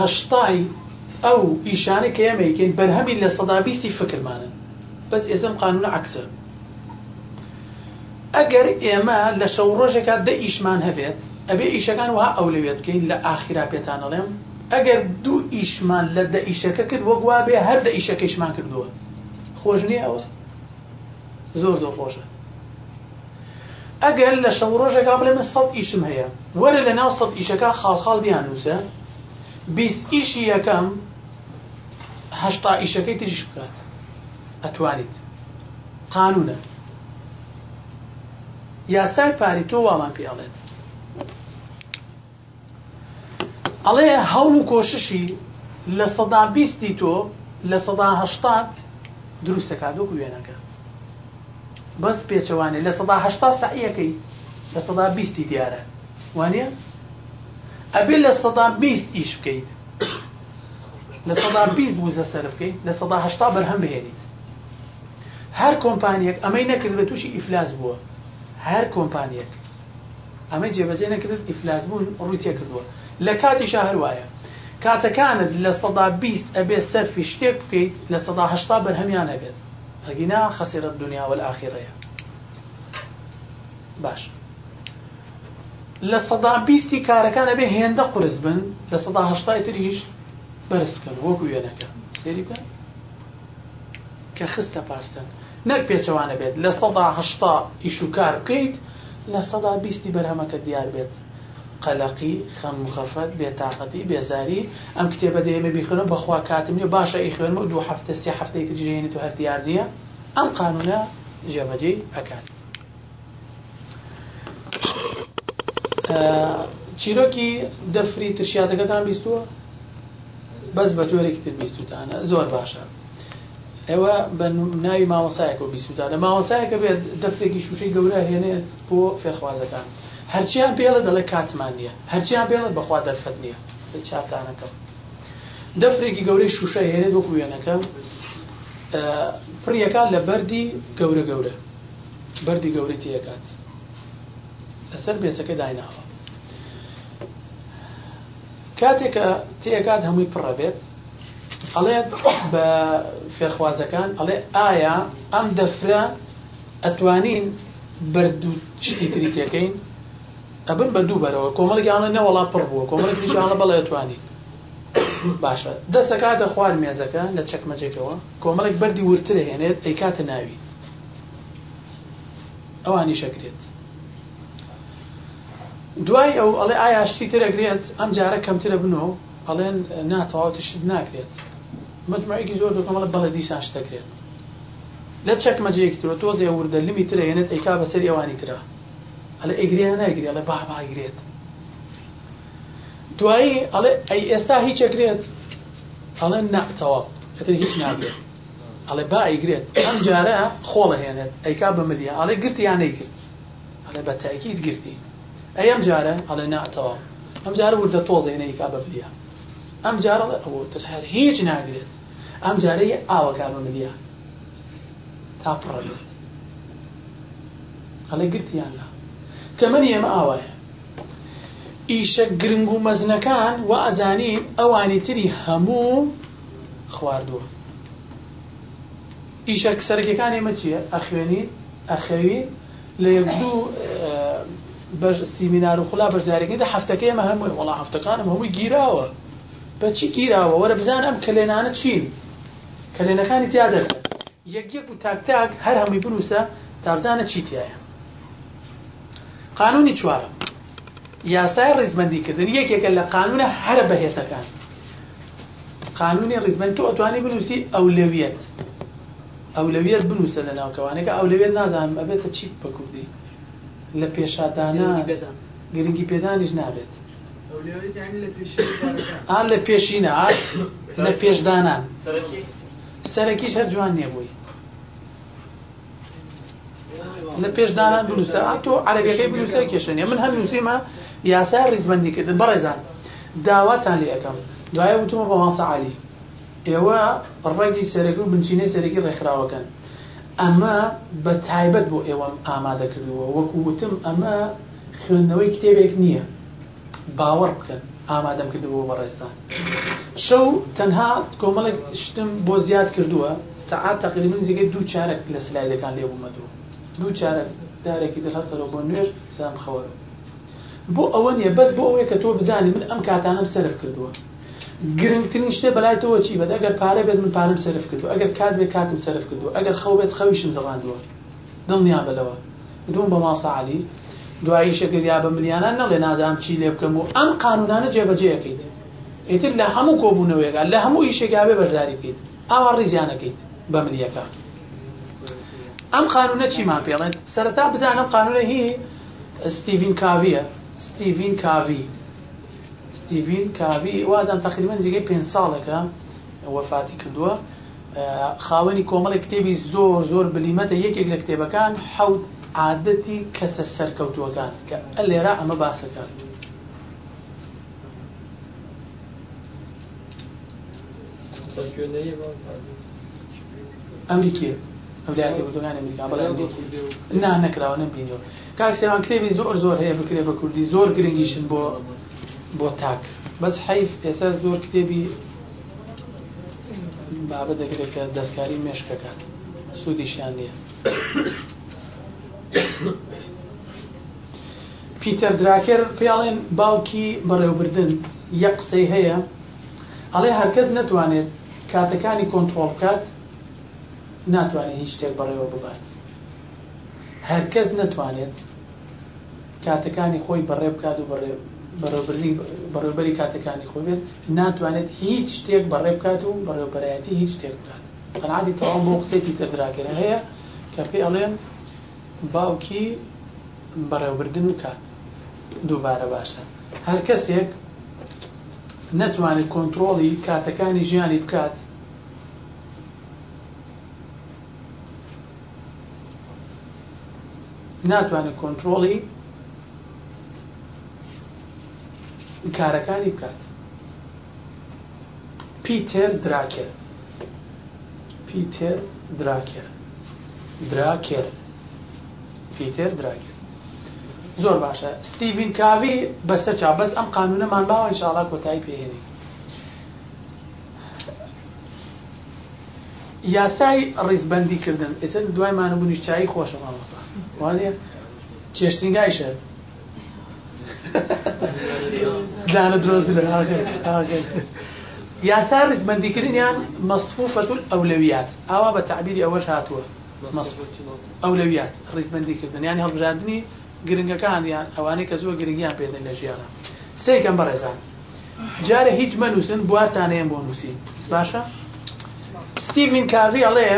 هەشتای ئەو ئیشانە کە ئێمەیکەین بەرهەمی لە سەدا بیستی فکرمانن بەس ئێزم قانونە عکسە ئەگەر ئێمە لە شەو ڕۆژێکات دە ئیشمان هەبێت ئەبێ ئیشەکان وها ئەو لەوێت بکەین لە ئاخرا پێتان ئەڵێم ئەگەر دوو ئیشمان لە دە ئیشەکە کرد وەگووا بێ هەر دە ئیشەکەیشمان کردووە خۆش نییە ئەوە زۆر زۆر خۆشە ئەگەر لە شەو ڕۆژێکا بڵێ من سەد ئیشم هەیە وەرە لە ناو سەد ئیشەکە خاڵخاڵ بیانووسە بیست ئیشی یەکەم هەشتا ئیشەکەی تریش بکات ئەتوانیت قانونە یاسای پاریتۆ وامان پێڵێت ئەڵێ هەوڵ و کۆششی لە سەدا بیستی تۆ لە سەدا هەشتات دروستەکات وەکو وێنەکە بەس پێچەوانێ لە سەداهشتا سعیەکەی لە سەدا بیستی دیارە وانە ئەبێ لە سەدا بیست ئیش بکەیت لە سەدا بیست بوزە سەرفکەیت لە سەداهشتا بەرهەم بهێنیت هەر کۆمپانیەک ئەمەی نەکرد بە تووشی ئیفلاس بووە هەر کۆمپانیەک ئەمە جێبەجێ نەکرد ئیفلاس بوون ڕووی تێکردووە لە کاتی شاهر وایە کاتەکانت لە سەدا بیست ئەبێ سەرفی شتێک بکەیت لە سەداهشتا بەرهەمیان ئەبێت هەگینا خەسیرت دنیا والآخرەیە باش لە سەدا بیستی کارەکانە بێ هێندە قرس بن لە سەدا هەشتای تر هیچ بەرز بکەن وەکو وێنەکە سێری بکەن کە خستە پارسن نەک پێچەوانە بێت لە سەدا هەشتا ئیش و کار بکەیت لە سەدا بیستی بەرهەمەکە دیار بێت قەلقی خەم مخەفەت بێتاقەتی بێزاری ئەم کتێبە دەیەمە بیخنەوە بەخوا کاتم لێ باشە ئی خوێنمە و دوو هەفتە سێ هەفتەی تجێنی تو هەردیاردیە ئەم قانونە ژێمەجێ ئەکات چیرۆکی دەفری ترشیاتەکەتان بیستووە بەس بە جۆرێکی تر بیستوتانە زۆر باشە ئێوە بە ناوی ماوەسایەک و بیستوتانە ماوەسایەکە بێت دەفرێکی شوشەی گەورە هێنێت بۆ فێرخوازەکان. هەرچیان پێڵە دەڵێ کاتمان نییە هەرچیان پێڵە بەخوا دەرفەت نییە چاپتانەکەم دەفرێکی گەورەی شوشە هێنێ وەکو وێنەکەم پڕیەکان لە بەری گەورە گەورە بەری گەورەتی یەکات لەسەر بێسەکە دایناوە کاتێکە تێکات هەمووی پڕە بێت ئەڵێ بە فێرخوازەکان ئەڵێ ئایا ئەم دەفرە ئەتوانین بردو شتی تری تێکەین ئەبن بە دوو بەرەوە کۆمەڵگیانە نەوەڵا پڕ بووە کۆمەڵێکیشانە بەڵێتوانی باشە دەسەکاتە خوار مێزەکە لە چەکمەجێکەوە کۆمەڵێک بەری ورترە هێنێت ئەیکاتە ناوی ئەوانی شەکرێت دوای ئەو ئەڵێ ئایا شتی ترەگرێت ئەم جارە کەمترە بنەوە ئەڵێن ناتەواوتشت ناکرێت مجموعێکی زۆر بکەمەڵە بەڵە دیسان شتەکرێت لە چەکمەجەیەکی ترۆ تۆزێ وردە لمی ترە هێنێت ئەیکا بەسەر ئەوانی ترە ئەلە ئەگرێ ناگرێ ئەڵێ باگرێت دوایی ئەڵێ ئەی ئێستا هیچ ئەگرێت ئەڵێ نەتەوە ئەتر هیچ ناگرێت ئەڵێ با ئەیگرێت ئەم جارە خۆڵە هێنێت ئەیکا بملیە ئەڵێ گرتی یان نەیگرت ئەڵێ بە تاکییت گرتی ئەم جارە ئەڵێ ناتەوە ئەم جارە وردە تۆزێنەیکا بەبلیە ئەم جارە ئەو تەر هیچ ناگرێت ئەم جارە ئاوەکە بملیە تا پڕێت ئەڵێ گرتیان لە تەمەنی ئێمە ئاوایە ئیشە گرنگ و مەزنەکان و ئەزانین ئەوانی تری هەموو خواردووە ئیشە کسەرگەکان ئێمە چییە ئەخوێنی ئەخەوی لە یەک دوو بەش سیمینار و خلا بەشدارێکیدا هەفتەکە ئێمە هەمووی وڵا هەفتەکانم هەمووی گیراوە بەچی گیراوە وەرە بزان ئەم کلێنانە چین کلێنەکانی تیا دەخێت یەک یەک و تاکتاک هەر هەمووی بنووسە تا بزانە چی تایە قانونی چوارە یاسای ڕیزمەندیکردن یەکێکە لە قانونە هەرە بەهێزەکان قانونی ڕیزمەند تۆ ئەتوانی بنووسی ئەولەویەت ئەولەویەت بنووسە لە ناوکەوانەکە ئەولەویەت نازانم ئەبێتە چی بە کوردی لە پێشادانە گرنگی پێدانیش نابێت ئا لە پێشینە ئاش لە پێشدانان سەرەکیش هەر جوان نییە بووی لە پێشدانان دروستە تۆ عربەکەی بلووسە کێشنە من هەم نووسیمە یاسای ڕیزبندی کردن بەڕێزان داواتان لێ یەکەم دوایە وتمە بە ماسەعالی ئێوە ڕێگی سەرەکی و بنچینەی سەرەکی ڕێکخراوەکەن ئەمە بە تایبەت بۆ ئێوە ئامادەکردووە وەکو وتم ئەمە خوێندنەوەی کتێبێک نییە باوەڕ بکەن ئامادەم کردبوو بەڕێستان شەو تەنها کۆمەڵێک شتم بۆ زیاد کردووە سەعات تقریبن زیگەی دوو چارەك لە سلایدەکان لێبوومەدووە دوو چارە دارێکی دەر هەسەرەوە بۆ نوێژ سام خەوەرە بۆ ئەوە نیە بەس بۆ ئەوەیە کە تۆ بزانانی من ئەم کاتانم سەرف کردووە گرنگترین شتێ بەلایەوە چی بەدا ئەگەر پارە بێت من پارم سەرف کردو ئەگەر کات بێت کاتم سەرف کردو ئەگەر خەو بێت خەویشم زەڵاندووە دڵنییا بلەوە دوم بە ماسا علی دواییشەکە یا بە ملیانان نەڵێ نازام چی لێ بکەم و ئەم قانونانە جێبەجێەکەیت ئیتر لە هەموو کۆبوونەوەیەگە لە هەموو ئیشێکاوێ بەشداری بکەیت ئاوا ڕیزیانەکەیت بە ملیەکە ئەم قانونە چیمان پێڵێن سەرەتا بزانم قانونە هی ستیڤین کاویە ستیڤین کاوی ستیڤین کاوی وازان تقریبا زیگەی پێ ساڵەکە وەفاتی کردووە خاوەنی کۆمەڵی کتێبی زۆر زۆر بلیمەتە یەکێک لە کتێبەکان حەوت عادەتی کەسە سەرکەوتوەکان کە ئە لێرە ئەمە باسەکان. ئەمریکیە. ولاتی بردوانە میکرا بەڵام نا نەکراوە نەبینەوە کاکسێوان کتێبی زۆر زۆر هەیە بکرێ بە کوردی زۆر گرنگیشن بۆ بۆ تاک بەس حیف ئێستا زۆر کتێبی بابە دەگرێت کە دەستکاری مێشکەکات سوودیشیان نییە پیتەر دراکر پێڵێن باوکی بەڕێوبردن یە قسەی هەیە ئەڵێ هەرکەس نەتوانێت کاتەکانی کۆنتترۆل بکات ناتوانێت هیچ شتێک بەڕێوە ببات هەرکەس نەتوانێت کاتەکانی خۆی بەڕێ بکات و بەڕێبەری کاتەکانی خۆ بێت ناتوانێت هیچ شتێک بەڕێ بکات و بەڕێوبەرایەتی هیچ شتێک بکات قەنعاتی تەواو بۆ قسێکی تەدراکردن هەیە کە پێ ئەڵێن باوکی بەڕێوبردن بکات دووبارە باشە هەر کەسێک نەتوانێت کۆنتترۆڵی کاتەکانی ژیانی بکات ناتوانێت کۆنتترۆڵی کارەکانی بکات پیتر دراکر پیتر دراکر دراکر پیتر دراکر زۆر باشە ستیڤین کاوی بەسەر چا بەس ئەم قانونەمان باوە ئینشاءڵا کۆتایی پێهێنی یاسای ڕیزبندی کردن ئێستا دوایمانە بوو نیشتایی خۆشە مامۆسا وانە چێشتنگایشە دانە درۆزی لە یاسا ڕیزبندیکردنیان مەصفوفەت ئەولەویات ئاوا بە تعبیری ئەوەش هاتووە ئەولەویات ڕیزبندیکردن یانی هەڵبژاندنی گرنگەکان یان ئەوانەی کە زۆر گرنگیان پێدەن لە ژیانە سێکەم بەڕێزان جارە هیچ مەنووسن بوارتانەیان بۆ نووسی باشە؟ ستیڤن کاڤی ئەڵێ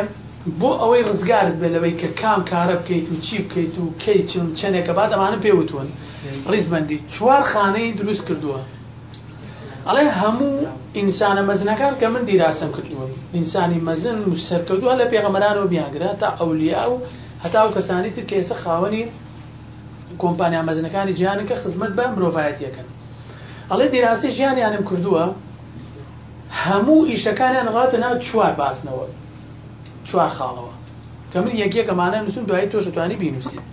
بۆ ئەوەی ڕزگارت بێ لەوەی کە کام کارە بکەیت و چی بکەیت و کەی چم چندێکە با دەمانە پێوتون ڕیزبندی چوار خانەی دروست کردووە ئەڵێ هەموو ئینسانە مەزنەکان کە من دیراسم کردووە ئینسانی مەزن و سەرکەوتووە لە پێغەمەران و بیانگرا تا ئەولیا و هەتاو کەسانی تر کێسە خاوەنی کۆمپانیا مەزنەکانی جیانن کە خزمەت بە مرۆڤایەتیەکەن ئەڵێ دیراسی ژیانیانم کردووە هەموو ئیشەکانیان ڕاتە ناو چوار باسنەوە چوار خاڵەوە کە من یەکیەکەمانە نووسن دوایی تۆشتوانی بینوسیت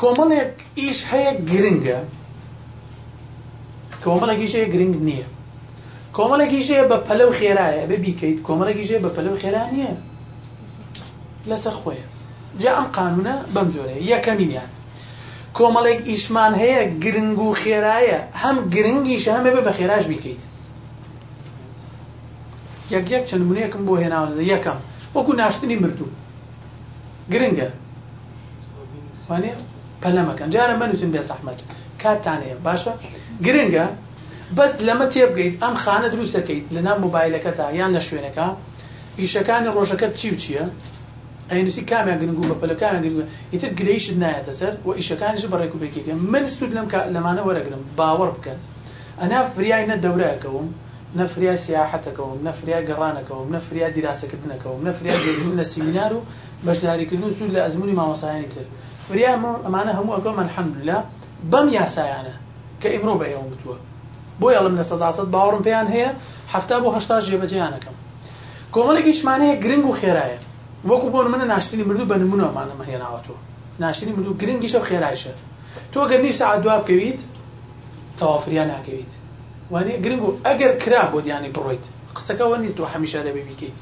کۆمەڵێک ئیش هەیە گرنگە کۆمەڵێکیشەیە گرنگ نییە کۆمەڵێکیشەیە بە پەلەو خێرایە بە بیکەیت کۆمەڵێکیشەیە بە پەلەو خێرا نییە لەسەر خۆیە جا ئەم قانونە بەم جۆرەیە یەکەمینیان کۆمەڵێک ئیشمان هەیە گرنگ و خێرایە هەم گرنگیشە هەمێ بە بە خێراش بیکەیت یەکجێک چەند نمونەیەکم بۆ هێناون یەکەم وەکو ناشتنی مردوو گرنگە وانێ پەلەمەکەن جارە مەنووسن بێ سەحمەت کاتانەیە باشە گرنگە بەس لەمە تێبگەیت ئەم خانە دروستەکەیت لە نام مۆبایلەکەتا یان لە شوێنەکە ئیشەکانی ڕۆژەکەت چی چییە؟ ئەینوسی کامیان گرنگ بە پلەکان گرنگ ئیتر گرەیشت نایەتە سەر و ئیشەکانیش بەڕێکوبێکیکە من سوود لەم لەمانە وەرەگرم باوەڕ بکەن ئەنا فریای نە دەورەکەوم نەفریا سیاحەتەکەەوەم نەفریا گەڕانەکەەوەم نەفریا دیراسەکردنەکەەوەم نەفریا گەردن لە سیمینار و بەشداریکردن و سوود لە ئەزمموی مامەسایانی تر فریا ئەمانە هەموو ئەەکەمان حەمدلا بەم یاسایانە کە ئیمڕۆ بە ئێوە بتووە بۆ یاڵم لە سەداست باوەڕم پێیان هەیە هەفتا بۆ هەشتا ژێبەجیانەکەم کۆمەڵێکی شمانەیە گرنگ و خێرایە وەکو بۆن منە ناشتنی مردوو بە نمونەمانەمە هێناوەتەوە ناشتنی مردوو گرنگیشە خێرایشە تۆ گەنی سعات دوا بکەویت تەوافریا ناکەویت وانێ گرنگ و ئەگەر کرا بۆ دیانی بڕۆیت قسەکەەوە نیت تۆ هەمیشە لەبێ بیکەیت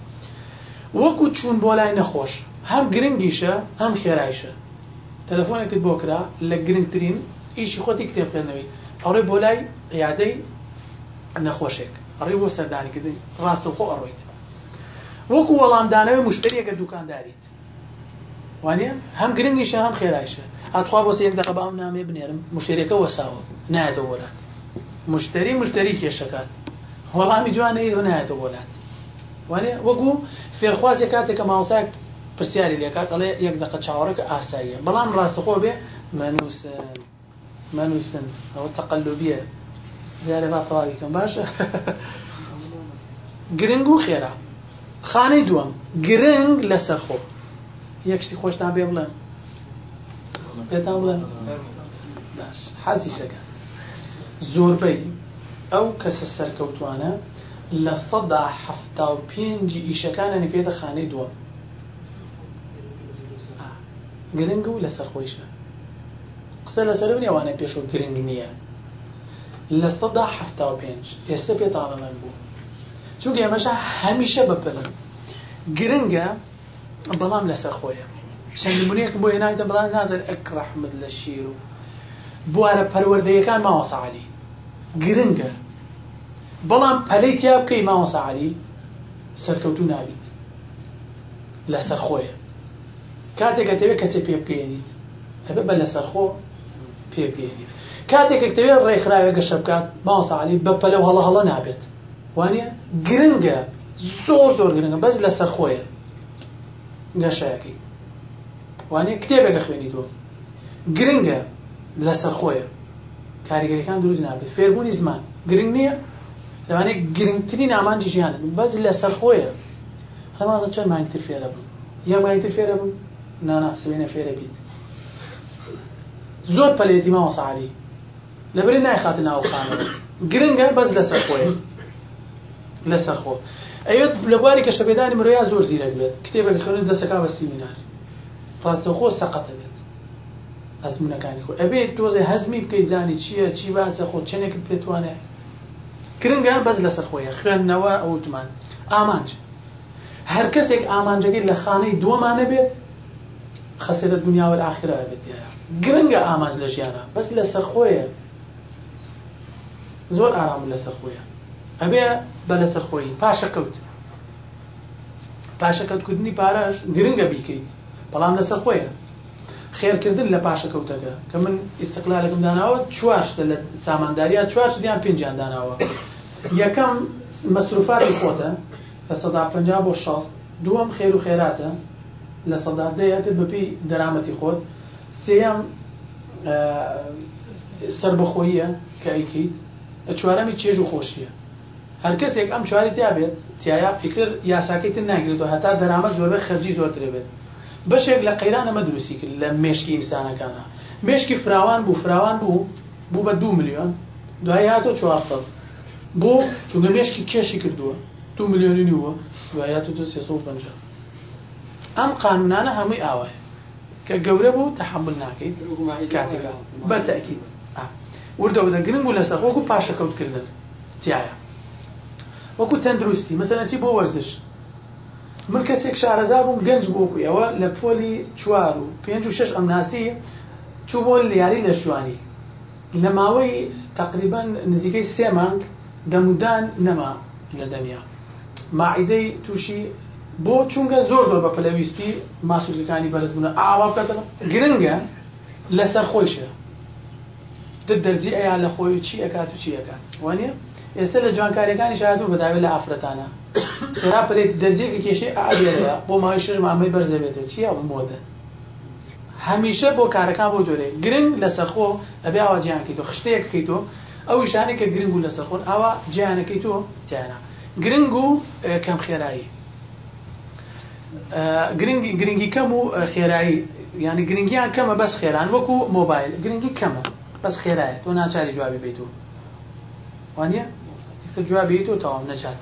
وەکو چوون بۆ لای نەخۆش هەم گرنگیشە هەم خێرایشە تەلەفۆنێکت بۆ کرا لە گرنگترین ئیشی خۆتی کتێب خوێندنەوەی ئەڕێ بۆ لای یادەی نەخۆشێک ڕێ بۆ سەردانیکردن ڕاستە خۆ ئەڕۆیت وەکو وەڵامدانەوەی مشتریەکە دوکانداریت وانە هەم گرنگیشە هەم خێرایشە ئاتخوا بۆ سێک دەقە باو نامێ بنێرم مشتێکەکە وەساوە نایەتەوە وڵات مشتری مشتری کێشەکات وەڵامی جوانەی دۆنایەتە وڵات وانێ وەکو فێرخوازیە کاتێککە ماوساک پرسیاری لێکات ئەڵێ یەک دقە چاوەڕێکە ئاساییە بەڵام ڕاستەخۆ بێ مەنووسن مەنووسن ئەوە تەقللوبیە دیارێ تەواویکەم باشە گرنگ و خێرا خانەی دووەم گرنگ لەسەر خۆ یەکشتی خۆشتان بێ بڵێم پێتان بڵێن حەزیشەکە زۆربەی ئەو کەسە سەرکەوتوانە لە سەدا حەفتا و پێنجی ئیشەکانە نپێتە خانەی دووە گرنگ و لەسەر خۆیشە قسە لەسەر نێوانە پێشۆ گرنگ نییە لە سەدا حەفتا و پێنج ئێستا پێتاڵەمە بوو چونکە ئێمەشە هەمیشە بەپلن گرنگە بەڵام لەسەر خۆیە چەند نمونەیەک بۆ هێنایتە بەڵام نازر ئەکڕەحمد لە شیر و بوارە پەروەردەیەکان ماوەسەعالی گرنگە بەڵام پەلەی تیا بکەی ماوەسەعالی سەرکەوتو نابیت لەسەر خۆیە کاتێکە تەوێت کەسێ پێ بکەێنیت ئەبێ بە لەسەرخۆ پێ بگەێنیت کاتێکێک تەوێت ڕێکخراوێ گەشە بکات ماوەسەعالی بە پەلە هەڵە هەڵە نابێت وانە گرنگە زۆر زۆر گرنگە بەس لەسەر خۆیە گەشەکەیت وانە کتێبێکە خوێنیتەوە گرنگە لەسەر خۆیە کاریگەریەکان دروست نابێت فێربوونی زمان گرنگ نییە لەوانەیە گرنگترین ئامانجی ژیانن بەز لەسەر خۆیە هەمازە چەند مانگتر فێرە بوو یە مانگتر فێرە بوو نانا سوێنە فێرە بیت زۆر پەلێتی ماوە سعالی لەبرێ نایخاتە ناو خانەوە گرنگە بەس لەسەر خۆیە لەسەر خۆ ئەوێت لەبواری کە شەبێدانی مرۆیا زۆر زیرە بێت کتێبێک خوێن دەسەکە بە سیمینار ڕاستەخۆ سەقەتە بێت هەزمونەکانی خۆ ئەبێ تۆزێ هەزمی بکەیت زانی چییە چی باسە خۆ چنێکت پێتوانێ کرنگە بەس لەسەر خۆیە خوێندنەوە ئەوتمان ئامانج هەر کەسێک ئامانجەکەی لە خانەی دووەمانە بێت خەسرە دنیاوە ئاخرا بێت گرنگە ئاماج لە ژیانە بەس لەسەر خۆیە زۆر ئارام لەسەر خۆیە ئەبێ بە لەسەر خۆی پاشە کەوت پاشەکەوتکردنی پارەش گرنگە بیکەیت بەڵام لەسەر خۆیە خێرکردن لە پاشە کەوتەکە کە من ئیسقلالەکەم داناوە چوارشتە لە سامانداریا چوار دیان پێنجیان داناوە یەکەم مەسروفاتی خۆتە لە سەدا پ بۆ شڵ دووەم خێر و خێراتە لە سەدادەیەتر بپی دەرامەتی خۆت سێم سربەخۆیە کە ئەیکیت چوارەمی چێژ و خۆشیە هەر کەسێک ئەم چواری تیا بێت تیایا فکر یاساکەیتن ناگرێت و هەتا دەرامەت زۆربەی خەرجی زۆر درێبێت بەشێک لە قەیرانە مەدرووسی کرد لە مشکی ئینسانەکانە مشکی فراوان بوو فراوان بوو بوو بە دو میلیۆن دوای هاتۆ 400 بۆ چونگە مشکی کێشی کردووە دو میلیۆنی نیوە دوایات تۆ 350 ئەم قانونانە هەمووی ئاوایە کە گەورە بوو تحمل ناکەیت کاتێکە بە تاکیید وردە بە گرنگ و لە سەخۆک و پاشەکەوتکردن تایە وەکو تەندروستی مەسەنەتی بۆ وەرزش من کەسێک شارەزا بووم گەنج بۆ بوویەوە لە پۆلی چوار و پێنج و شش ئەم ناسی چوو بۆ لیاری لە شوانی لە ماوەی تقریبا نزیکەی سێ مانگ دەمودان نەما لە دەمیا ماعیدەی تووشی بۆ چونگە زۆر زۆر بە پلەویستی ماسوولەکانی بەرزبوونە ئاوا بکەن گرنگە لەسەر خۆیشە دەرجی ئەیان لە خۆی چی ئەکات و چی ئەکات وانە ئێستا لە جوانکاریەکانی شاهاتوو بەداوێت لە ئافرەتانە خرا پرێت دەرجێکی کێشەی ئاگێرەیە بۆ ماوەی شش مامەی بەرزەبێتەوە چیە مۆدە هەمیشە بۆ کارەکان بۆ جۆرێ گرنگ لەسەرخۆ ئەبێ ئەوە جیانکی تۆ خشتەیەکەی تۆ ئەو شانێک کە گرنگ و لەسەرخۆن ئەوە جیانەکەی تۆ تیانە گرنگ و کەم خێرایی گرنگی گرنگی کەم و خێرایی یعنی گرنگیان کەمە بەس خێران وەکو مۆبایل گرنگی کەمە بەس خێرایە تۆ ناچاری جوابی بیت و وانە جواب بێت و تەواو نەچات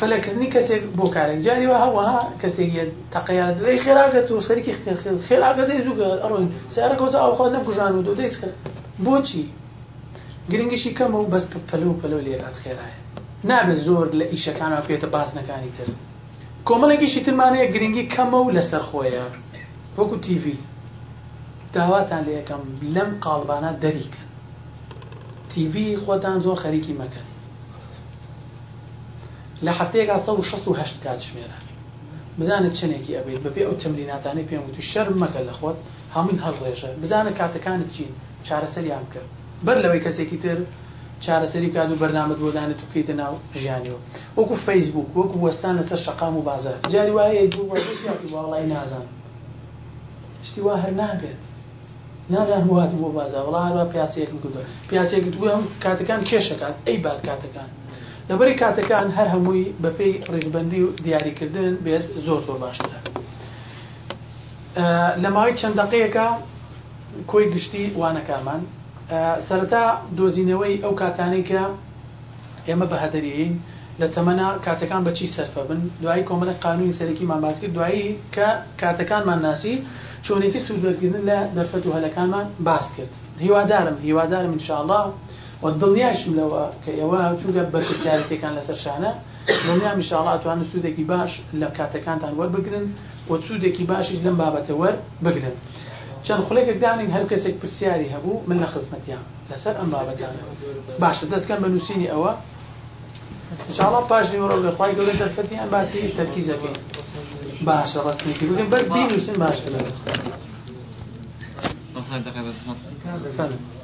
پلەکردنی کەسێک بۆ کارێک جاری وە هەوەها کەسێک تەقییان دەی خێراگەت و سەرکی خێراگە دەی زوگە ئەڕۆین سیارەکەوز ئاوخوا نەبژان و دەی بۆچی گرنگشی کەم و بەست پەلو و پەلو لێرات خێرایە نابێت زۆر لە ئیشەکان و پێێتە باسنەکانی تر کۆمەڵێکیشی ترمانەیە گرنگی کەمە و لەسەر خۆیە وەکو تیV داواتان لێ یەکەم لەم قاڵبانە دەریکەن تیV خۆتان زۆر خەریکی مەکەن لە هەفتەیەگا 16 کاتژمێرە بزانت چنێکی ئەبێت بەپێ ئەو تەمریناتانی پێم وتی شەرم مەکە لە خۆت هەمین هەڵڕێژە بزانە کاتەکانت چین چارەسەریان بکە بەر لەوەی کەسێکی تر چارەسەری کات و بەرنامە بۆدانێت و بکەیتە ناو ژیانیەوە وەکو فەیسبوک وەکو وەستان لەسەر شقام و بازار جاری وایە وڵی نازان شتی وا هەر نابێت نازان هوات بۆ بازار وڵا پیاسەیەک گوبە پیاسێکت بووم کاتەکان کێشەکان ئەی باد کاتەکان لەبەری کاتەکان هەر هەمووی بەپێی ڕیزبندی و دیاریکردن بێت زۆر زۆر باشترە لە ماوەی چەند دقەیەەکە کۆی گشتی وانەکامان سەرتا دۆزینەوەی ئەو کاتانەی کە ئێمە بە هەدەریین لە تەمەنا کاتەکان بەچی سەرفە بن دوایی کۆمەلە قانونی سەرەکی مامباتکر دوایی کە کاتەکانمان ناسی چۆنێتی سوودوەرگردن لە دەرفەت و هەلەکانمان باس کرد هیوادارم هیوادارم انشاءله و دڵنیاشم لەوە کە ئێوە چونگە بەرپسیارەتەکان لەسەر شانە دڵنیام میشاڵاتوانە سوودێکی باش لە کاتەکانتان وەربگرن و سوودێکی باشیش لەم بابەتە وەر بگرن چەند خولێکێکدانین هەر کەسێک پرسیاری هەبوو من لە خزمەتیان لەسەر ئەم بابەتیانە باشە دەستکەم بە نووسینی ئەوە شاڵا پاشی وەڕۆ بخوای گەورە دەرفەتیان باسی تەرکیزەکەین باشە ڕستنیکی بگەن بەس بینوسین باشە لە بەس